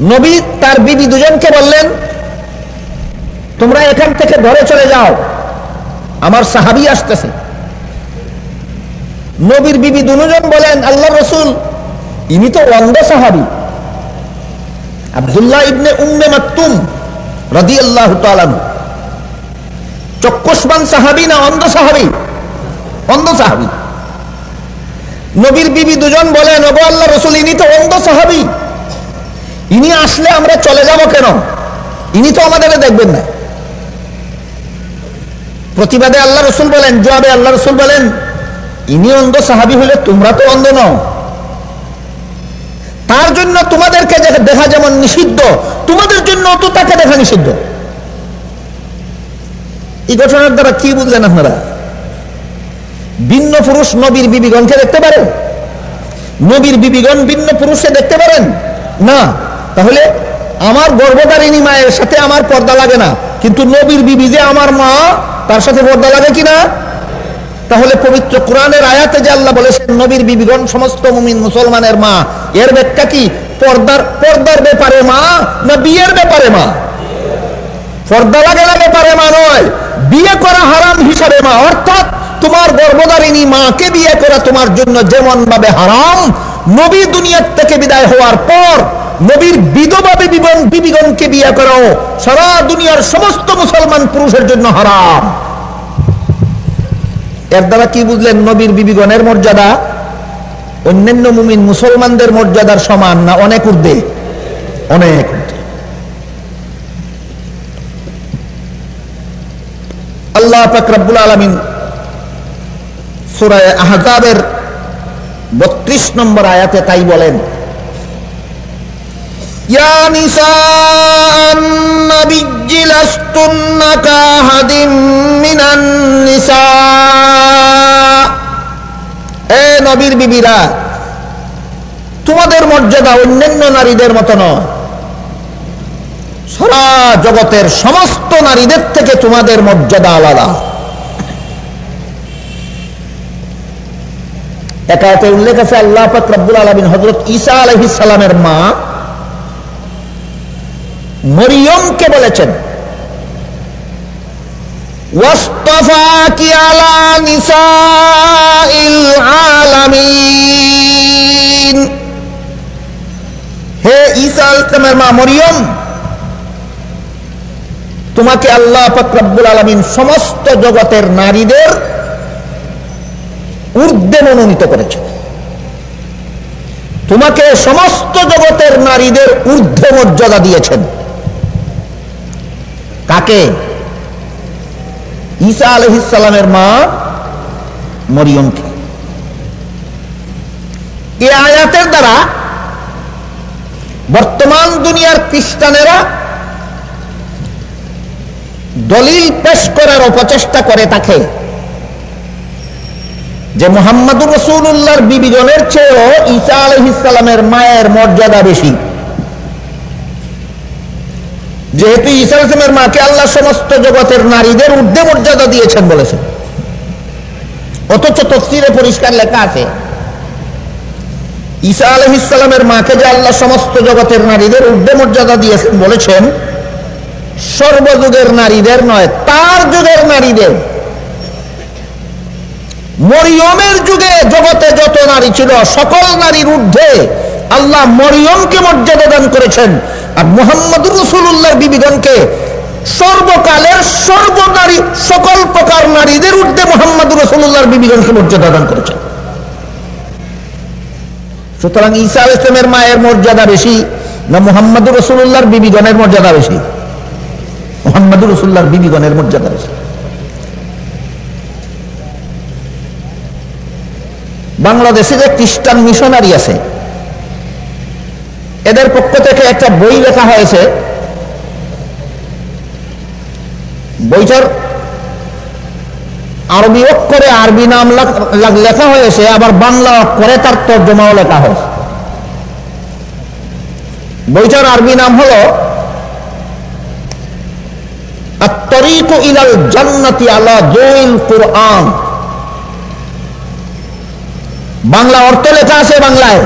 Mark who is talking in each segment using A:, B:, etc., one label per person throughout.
A: নবী তার বিবি দুজনকে বললেন, তোমরা এখান থেকে ঘরে চলে যাও। আমার সাহাবি আসতেছে। নবীর বিবি দুজন বলেন আল্লাহ রসুল, ইনি তো অন্ধ সাহাবি। আবদুল্লাহ ইবনে উম্মে মাকতুম রাদি আল্লাহ চক্ষুষ্মান সাহাবি না অন্ধ সাহাবি? অন্ধ সাহাবি। নবীর বিবি দুজন বলেন, ওগো আল্লাহ রসুল, ইনি তো অন্ধ সাহাবি। ইনি আসলে আমরা চলে যাব কেন? ইনি তো আমাদের দেখবেন না। প্রতিবাদে আল্লাহ রসুল বলেন, জবাবে আল্লাহ রসুল বলেন, ইনি অন্ধ সাহাবি হলে তোমরা তো অন্ধ নও। তার জন্য তোমাদেরকে দেখা যেমন নিষিদ্ধ, তোমাদের জন্য তো তাকে দেখা নিষিদ্ধ। এই ঘটনার দ্বারা কি বুঝলেন আপনারা? ভিন্ন পুরুষ নবীর বিবিগণকে দেখতে পারেন? নবীর বিবিগণ ভিন্ন পুরুষকে দেখতে পারেন? না। তাহলে আমার গর্ভধারিণী মায়ের সাথে আমার পর্দা লাগে না। কিন্তু নবীর বিবি যে আমার মা, তার সাথে পর্দা লাগে কিনা তাহলে পবিত্র কোরআনের আয়াতে যে আল্লাহ বলেছেন, নবীর বিবিগণ সমস্ত মুমিন মুসলমানের মা। এর ব্যাখ্যা কি? পর্দার পর্দার ব্যাপারে মা না বিয়ের ব্যাপারে মা? পর্দা লাগে না ব্যাপারে মা নয়। বিয়ে করা হারাম হিসাবে মা। অর্থাৎ তোমার গর্ভধারিণী মাকে বিয়ে করা তোমার জন্য যেমন ভাবে হারাম, নবী দুনিয়ার থেকে বিদায় হওয়ার পর নবীর বিধবা বিবন বিবিগণকে বিয়ে করাও সারা দুনিয়ার সমস্ত মুসলমান পুরুষের জন্য হারাম। এর দ্বারা কি বুঝলেন নবীর বিবিগণের মর্যাদা? অন্যান্য মুমিন মুসলমানদের মর্যাদার সমান না অনেক ঊর্ধ্বে? অনেক আল্লাহ ফাকরাবুল আলমিন সুরায় আহজাবের বত্রিশ নম্বর আয়াতে তাই বলেন يا نساء النبي لستن كأحد من النساء এ নবীর বিবিরা তোমাদের মর্যাদা অন্যান্য নারীদের মতো নয় সারা জগতের সমস্ত নারীদের থেকে তোমাদের মর্যাদা আলাদা একাতে উল্লেখ আছে আল্লাহ পাক রব্বুল আলমিন হজরত ঈসা আলহিস সালামের মা মরিয়মকে বলেছেন আলামিন। হে মা মরিয়ম, তোমাকে আল্লাহ পাক রব্বুল আলামিন সমস্ত জগতের নারীদের ঊর্ধ্বে মনোনীত করেছেন। তোমাকে সমস্ত জগতের নারীদের ঊর্ধ্বে মর্যাদা দিয়েছেন। কাকে? ঈসা আলহিসালামের মা মরিয়মকে। এ আয়াতের দ্বারা বর্তমান দুনিয়ার খ্রিস্টানেরা দলিল পেশ করার অপচেষ্টা করে তাকে যে মোহাম্মদুর রসুল্লাহর বিবিজনের চেয়েও ঈসা আলহিসালামের মায়ের মর্যাদা বেশি। যেহেতু ঈসা ইসলামের মাকে আল্লাহ সমস্ত জগতের নারীদের ঊর্ধ্বে মর্যাদা দিয়েছেন বলেছেন। অথচ তফসিরে পরিষ্কার লেখা আছে, ঈসা আলহ ইসলামের মাকে যে আল্লাহ সমস্ত জগতের নারীদের ঊর্ধ্বে মর্যাদা দিয়েছেন বলেছেন, সর্বযুগের নারীদের নয়, তার যুগের নারীদের। মরিয়মের যুগে জগতে যত নারী ছিল, সকল নারীর ঊর্ধ্বে আল্লাহ মরিয়মকে মর্যাদা দান করেছেন। আর মোহাম্মদ রসুল্লাহর বিবিগণকে সর্বকালের সর্বনারী, সকল প্রকার নারীদের ঊর্ধ্বে মোহাম্মদ রসুল্লাহর বিবিগণকে মর্যাদা দান করেছেন। সুতরাং ঈসা ইসলামের মায়ের মর্যাদা বেশি না মোহাম্মদ রসুল্লাহর বিবিগণের মর্যাদা বেশি? মোহাম্মদ রসুল্লাহর বিবিগণের মর্যাদা বেশি। বাংলাদেশে যে খ্রিস্টান মিশনারি আছে এদের পক্ষ থেকে একটা বই লেখা হয়েছে। বইটার আরবি অক্ষরে আরবি নাম লেখা হয়েছে, আবার বাংলা অক্ষরে তার তর্জমাও লেখা হয়েছে। বইটার আরবি নাম হল তরিক ইলাল জান্নাতি আলা দোইল কোরআন। বাংলা অর্থ লেখা আছে বাংলায়।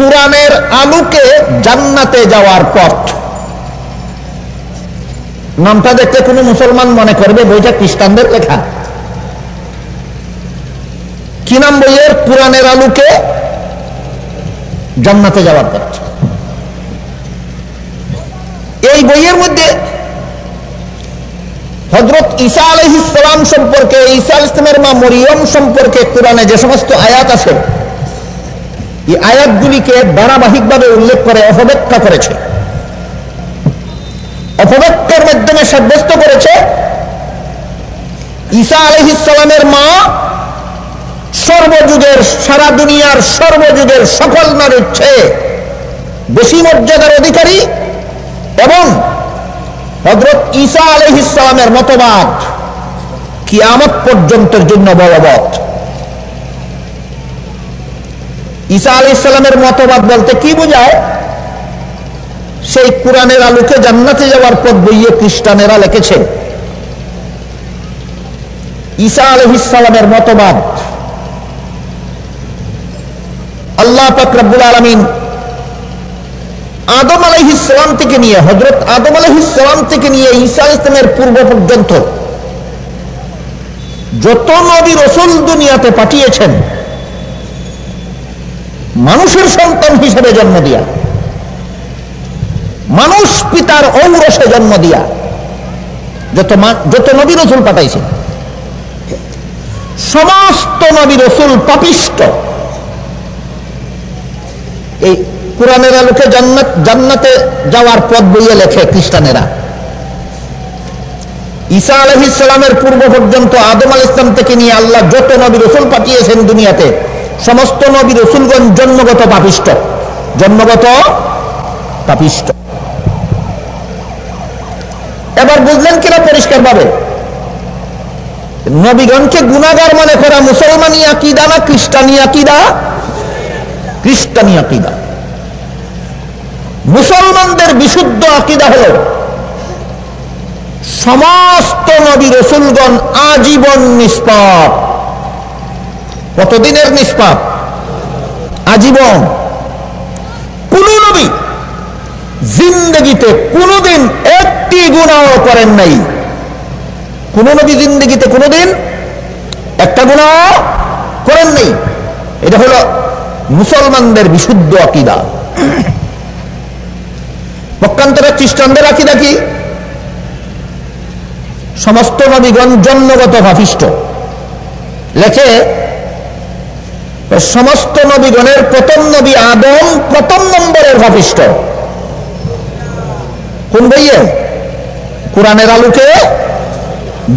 A: কোরআনের আলোকে জান্নাতে যাওয়ার পথ। নামটা দেখতে কোনো মুসলমান মনে করবে, বইটা খ্রিস্টানদের লেখা। কি নাম বইয়ের? কোরআনের আলোকে জান্নাতে যাওয়ার পথ। এই বইয়ের মধ্যে হজরত ঈসা আলহ ইসলাম সম্পর্কে, ঈসা ইসলামের মা মরিয়ম সম্পর্কে কোরআনে যে সমস্ত আয়াত আছে এই আয়াতগুলিকে ধারাবাহিকভাবে উল্লেখ করে, অপব্যাখ্যা করেছে। অপব্যাখ্যার মাধ্যমে সাব্যস্ত করেছে, ঈসা আলহ ইসলামের মা সর্বযুগের, সারা দুনিয়ার সর্বযুগের সকল নারীর চেয়ে বেশি মর্যাদার অধিকারী এবং হজরত ঈসা আলহ ইসলামের মতবাদ কিয়ামত পর্যন্তের জন্য বলবৎ। ঈসা আলহ ইসলামের মতবাদ বলতে কি বোঝায়? সেই কোরআনের আলোকে জান্নাতে যাওয়ার পর বইয়ে খ্রিস্টানেরা লিখেছে। ঈসা ইসলামের মতবাদ, আল্লাহ পাকরাবুল আলমিন আদম আলহিসাম থেকে নিয়ে হজরত আদম আলহিসাম থেকে নিয়ে ঈসা ইসলামের পূর্ব পর্যন্ত যত নবী রসুল দুনিয়াতে পাঠিয়েছেন মানুষের সন্তান হিসেবে জন্ম দিয়া। মানুষ পিতার ঔরসে জন্ম দিয়া। যত যত নবী রসুল পাঠাইছেন। সমস্ত নবী রসুল পাপিষ্ট। এই কোরআনের আলোকে জান্নাত, জান্নাতে যাওয়ার পথ বইয়ে লেখে খ্রিস্টানেরা। ঈসা আলহ ইসলামের পূর্ব পর্যন্ত আদম আল ইসলাম থেকে নিয়ে আল্লাহ যত নবী রসুল পাঠিয়েছেন দুনিয়াতে সমস্ত নবী রসুলগণ জন্মগত পাপিষ্ট। জন্মগত পাপিষ্ট। এবার বুঝলেন কিনা পরিষ্কার ভাবে নবীগণকে গুণাগার মনে করা মুসলমানি আকিদা না খ্রিস্টানি আকিদা? খ্রিস্টানি আকিদা। মুসলমানদের বিশুদ্ধ আকিদা হল, সমস্ত নবী রসুলগণ আজীবন নিষ্পাপ। কতদিনের নিষ্পাপ আজীবন। কোন নবী জিন্দগিতে কোনদিন একটি গুণাও করেন নাই। কোন নবী জিন্দগিতে কোনদিন একটা গুণাও করেন নাই। এটা হলো মুসলমানদের বিশুদ্ধ আকিদা। পক্ষান্তরে খ্রিস্টানদের আকিদা কি? সমস্ত নবীগণ জন্মগত ভাবিষ্ট লেখে সমস্ত নবীগণের প্রথম নবী আদম, প্রথম নম্বরের ভাবিষ্ট কোন বইয়ে? কোরআনের আলোকে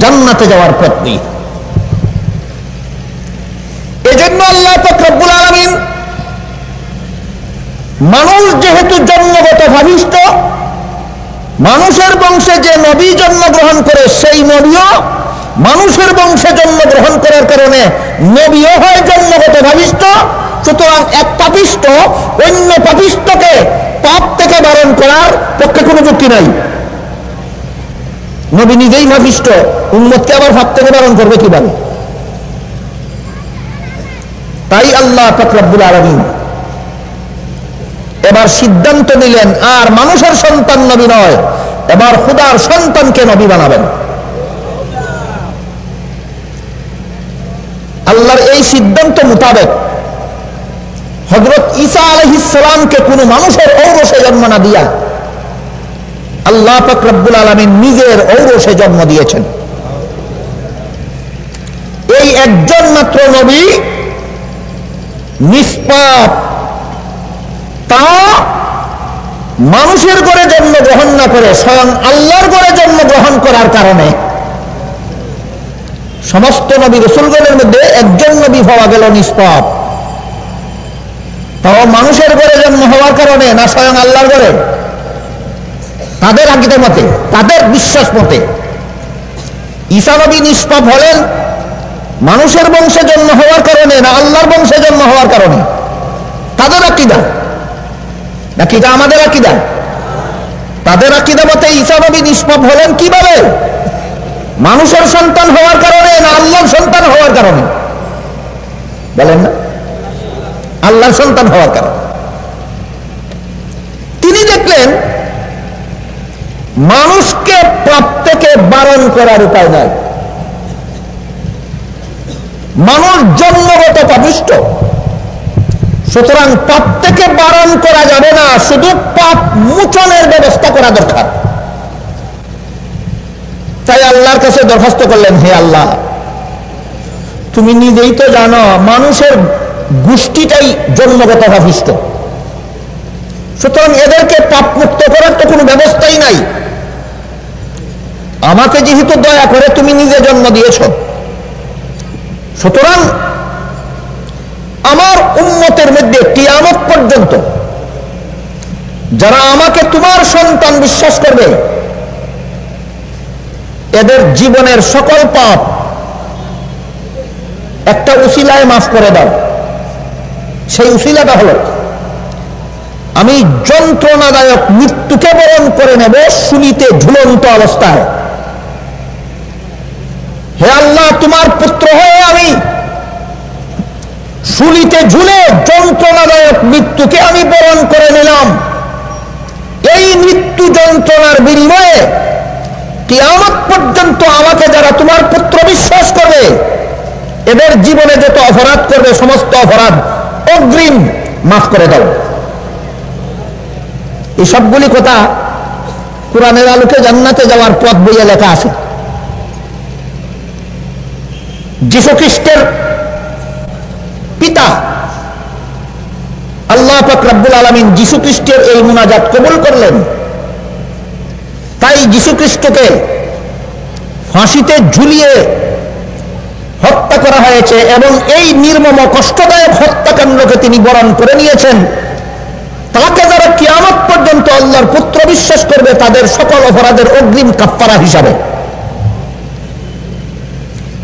A: জান্নাতে যাওয়ার পত্নী। এজন্য আল্লাহ ফকরবুল আলমিন মানুষ যেহেতু জন্মগত ভাবিষ্ট মানুষের বংশে যে নবী জন্মগ্রহণ করে, সেই নবীও মানুষের বংশে জন্মগ্রহণ করার কারণে নবীও হয় জন্মগত ভাবিষ্ট সুতরাং এক পাপিষ্ট অন্য পাপিষ্টকে পাপ থেকে বারণ করার পক্ষে কোনো যুক্তি নাই। নবী নিজেই ভাবিষ্ট উন্মতকে আবার ভাব থেকে বারণ করবে কীভাবে? তাই আল্লাহ ফকরাবুল আলমিন এবার সিদ্ধান্ত নিলেন, আর মানুষের সন্তান নবী নয়, এবার খুদার সন্তানকে নবী বানাবেন। আল্লাহর এই সিদ্ধান্ত মোতাবেক হজরত ঈসা আলহিসামকে কোন মানুষের ঔরসে জন্ম না দিয়া আল্লাহ ফকরাবুল আলমিন নিজের ঔরসে জন্ম দিয়েছেন। এই একজন মাত্র নবী নিষ্পাপ, তা মানুষের করে জন্মগ্রহণ না করে, স্বয়ং আল্লাহর করে জন্মগ্রহণ করার কারণে সমস্ত নবী রসুলগণের মধ্যে একজন নবী হওয়া গেল নিষ্পাপ তাও মানুষের ঘরে জন্ম হওয়ার কারণে না স্বয়ং আল্লাহর ঘরে? তাদের আকিদের মতে, তাদের বিশ্বাস মতে। ঈসা নবী নিষ্পাপ হলেন মানুষের বংশে জন্ম হওয়ার কারণে না আল্লাহর বংশে জন্ম হওয়ার কারণে? তাদের আকিদা। নাকি এটা আমাদের আকিদা? তাদের আকিদা মতে ঈসা নবী নিষ্পাপ হলেন কীভাবে? মানুষের সন্তান হওয়ার কারণে না আল্লাহর সন্তান হওয়ার কারণে? বলেন না। আল্লাহর সন্তান হওয়ার কারণে। বুঝলেন মানুষকে পাপ থেকে বারণ করার উপায় নাই। মানুষ জন্মগত পাপিষ্ট। সুতরাং পাপ থেকে বারণ করা যাবে না, শুধু পাপ মোচনের ব্যবস্থা করা দরকার। তাই আল্লাহর কাছে দরখাস্ত করলেন, হে আল্লাহ, তুমি নিজেই তো জানো মানুষের গোষ্ঠীটাই জন্মগত পাপিষ্ট সুতরাং এদেরকে পাপ মুক্ত করার তো কোনো ব্যবস্থাই নাই। আমাকে যেহেতু দয়া করে তুমি নিজে জন্ম দিয়েছ, সুতরাং আমার উন্মতের মধ্যে কিয়ামত পর্যন্ত যারা আমাকে তোমার সন্তান বিশ্বাস করবে এদের জীবনের সকল পাপ একটা উশিলায় মাফ করে দাও। সেই উশিলাটা হলো, আমি যন্ত্রণাদায়ক মৃত্যুকে বরণ করে নেব শুনিতে ঝুলন্ত অবস্থায়। হে আল্লাহ, তোমার পুত্র হয়ে আমি শুলিতে ঝুলে যন্ত্রণাদায়ক মৃত্যুকে আমি বরণ করে নিলাম। এই মৃত্যু যন্ত্রণার বিনিময়ে কিয়ামত পর্যন্ত আমাকে যারা তোমার পুত্র বিশ্বাস করবে, এদের জীবনে যত অপরাধ করবে, সমস্ত অপরাধ অগ্রিম মাফ করে দাও। এই সবগুলি কথা কোরআনের আলোকে জান্নাতে যাওয়ার পথ বইয়ে লেখা আছে। যীশু খ্রিস্টের পিতা আল্লাহ ফকরাবুল আলমিন যীশু খ্রিস্টের এই মুনাজাত কবুল করলেন। তাই খ্রিস্টকে ফাঁসিতে ঝুলিয়ে হত্যা করা হয়েছে এবং এই নির্মম, কষ্টদায়ক হত্যাকাণ্ডকে তিনি বরণ করে নিয়েছেন। তাকে যারা কিয়ামত পর্যন্ত আল্লাহর পুত্র বিশ্বাস করবে, তাদের সকল অপরাধের অগ্রিম কাপ্পারা হিসাবে।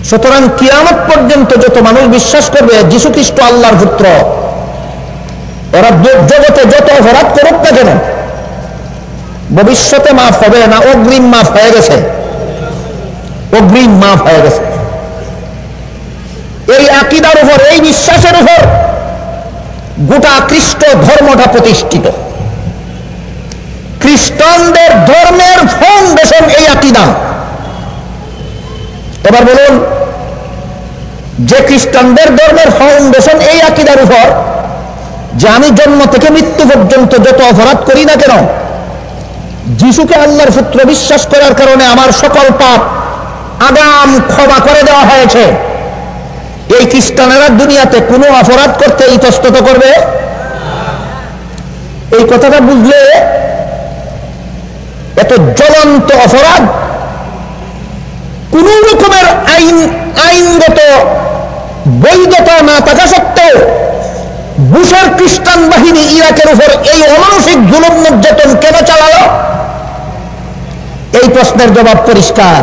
A: সুতরাং কিয়ামত পর্যন্ত যত মানুষ বিশ্বাস করবে যীশু খ্রিস্ট আল্লাহর পুত্র ওরা জগতে যত অপরাধ করুক না কেন ভবিষ্যতে মাফ হবে না, অগ্রিম মাফ হয়ে গেছে। অগ্রিম মাফ হয়ে গেছে। এই আকিদার উপর, এই বিশ্বাসের উপর গোটা খ্রিস্ট ধর্মটা প্রতিষ্ঠিত। খ্রিস্টানদের ধর্মের ফাউন্ডেশন এই আকিদা। এবার বলুন, যে খ্রিস্টানদের ধর্মের ফাউন্ডেশন এই আকিদার উপর, যে আমি জন্ম থেকে মৃত্যু পর্যন্ত যত অপরাধ করি না কেন যিশুকে আল্লাহর পুত্র বিশ্বাস করার কারণে আমার সকল পাপ আগাম ক্ষমা করে দেওয়া হয়েছে। এই খ্রিস্টানেরা দুনিয়াতে কোনো অপরাধ করতে ইতস্তত করবে? এই কথাটা বুঝলে এত জ্বলন্ত অপরাধ কোন রকমের আইন, আইনগত বৈধতা না থাকা সত্ত্বেও বুশের খ্রিস্টান বাহিনী ইরাকের উপর এই অমানসিক জুলুম নির্যাতন কেন চালালো? এই প্রশ্নের জবাব পরিষ্কার।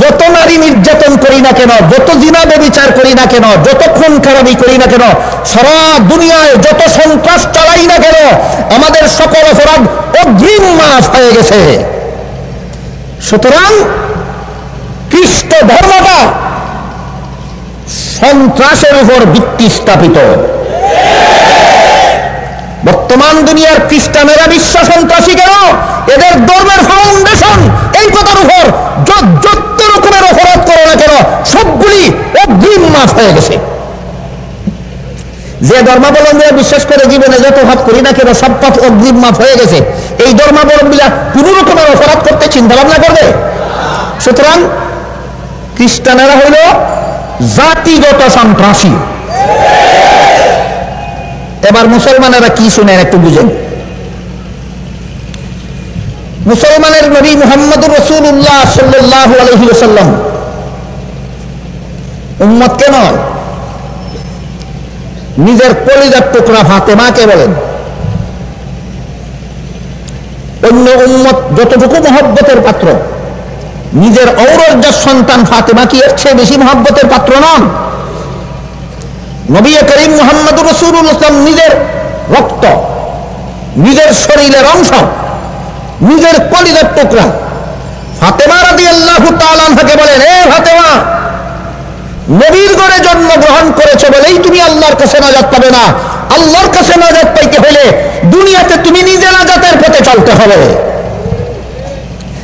A: যত নারী নির্যাতন করি না কেন, যত জিনাবে বিচার করি না কেন, যত খুন খারাপি করি না কেন, সারা দুনিয়ায় যত সন্ত্রাস চালাই না কেন, আমাদের সকল অপরাধ অগ্রিম মাফ হয়ে গেছে। সুতরাং খ্রিস্ট ধর্মটা সন্ত্রাসের উপর ভিত্তি স্থাপিত। বর্তমান দুনিয়ার খ্রিস্টানেরা বিশ্ব সন্ত্রাসী কেন? এদের ধর্মের ফাউন্ডেশন এই কথার উপর যত রকমের অপরাধ করে না কেন, সবগুলি অগ্রিম মাফ হয়ে গেছে। যে ধর্মাবলম্বীরা বিশ্বাস করে জীবনে যত ভাব করি না কেন, সব পাপ অগ্রিম মাফ হয়ে গেছে। এই ধর্মাবলম্বীরা কোন রকমের অপরাধ করতে চিন্তা ভাবনা করবে? সুতরাং খ্রিস্টানেরা হইল জাতিগত সন্ত্রাসী। এবার মুসলমানেরা কি শুনেন একটু বুঝেন। মুসলমানের নবী মোহাম্মদ রসুল্লাহ সাল্লাহ আলহি ওসাল্লাম উম্মত কেন নিজের কলিজার টুকরা ফাতেমাকে বলেন। অন্য উম্মত যতটুকু মহব্বতের পাত্র, নিজের ঔরজার সন্তান ফাতেমা কি এর চেয়ে বেশি মহব্বতের পাত্র নন? নবী করিম মোহাম্মদ রসুল ইসলাম নিজের রক্ত, নিজের শরীরের অংশ, নিজের কলিজার টুকরা। ফাতেমা রাদি আল্লাহ তালাকে বলেন, এ ফাতেমা, নবীর গড়ে জন্মগ্রহণ করেছ বলেই তুমি আল্লাহর কাছে নাজাত পাবে না। আল্লাহর কাছে নাজাত পাইতে হলে দুনিয়াতে তুমি নিজে পাল্টা হবে।